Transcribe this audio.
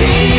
see